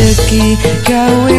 rezeki gawe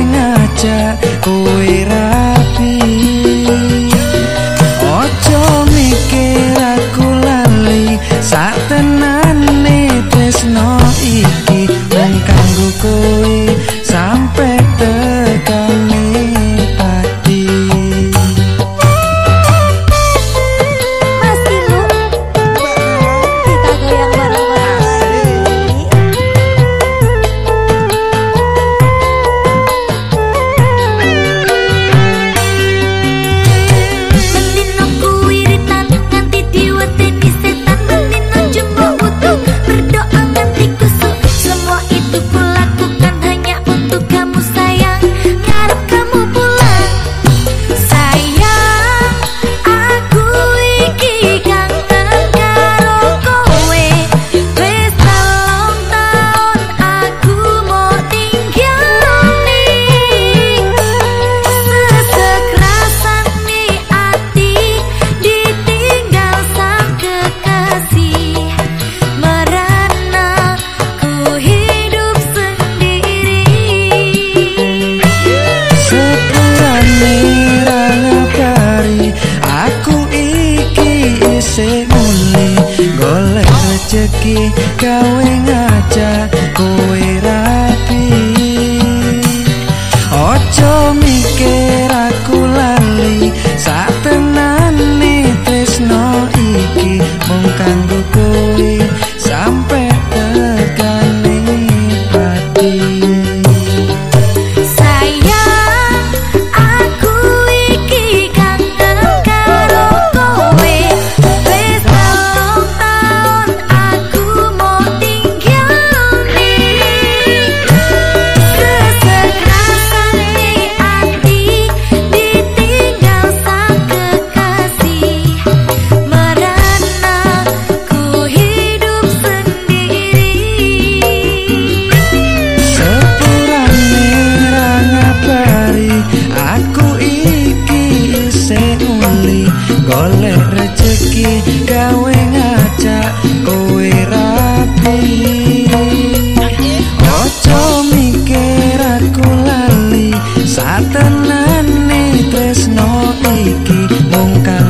bronca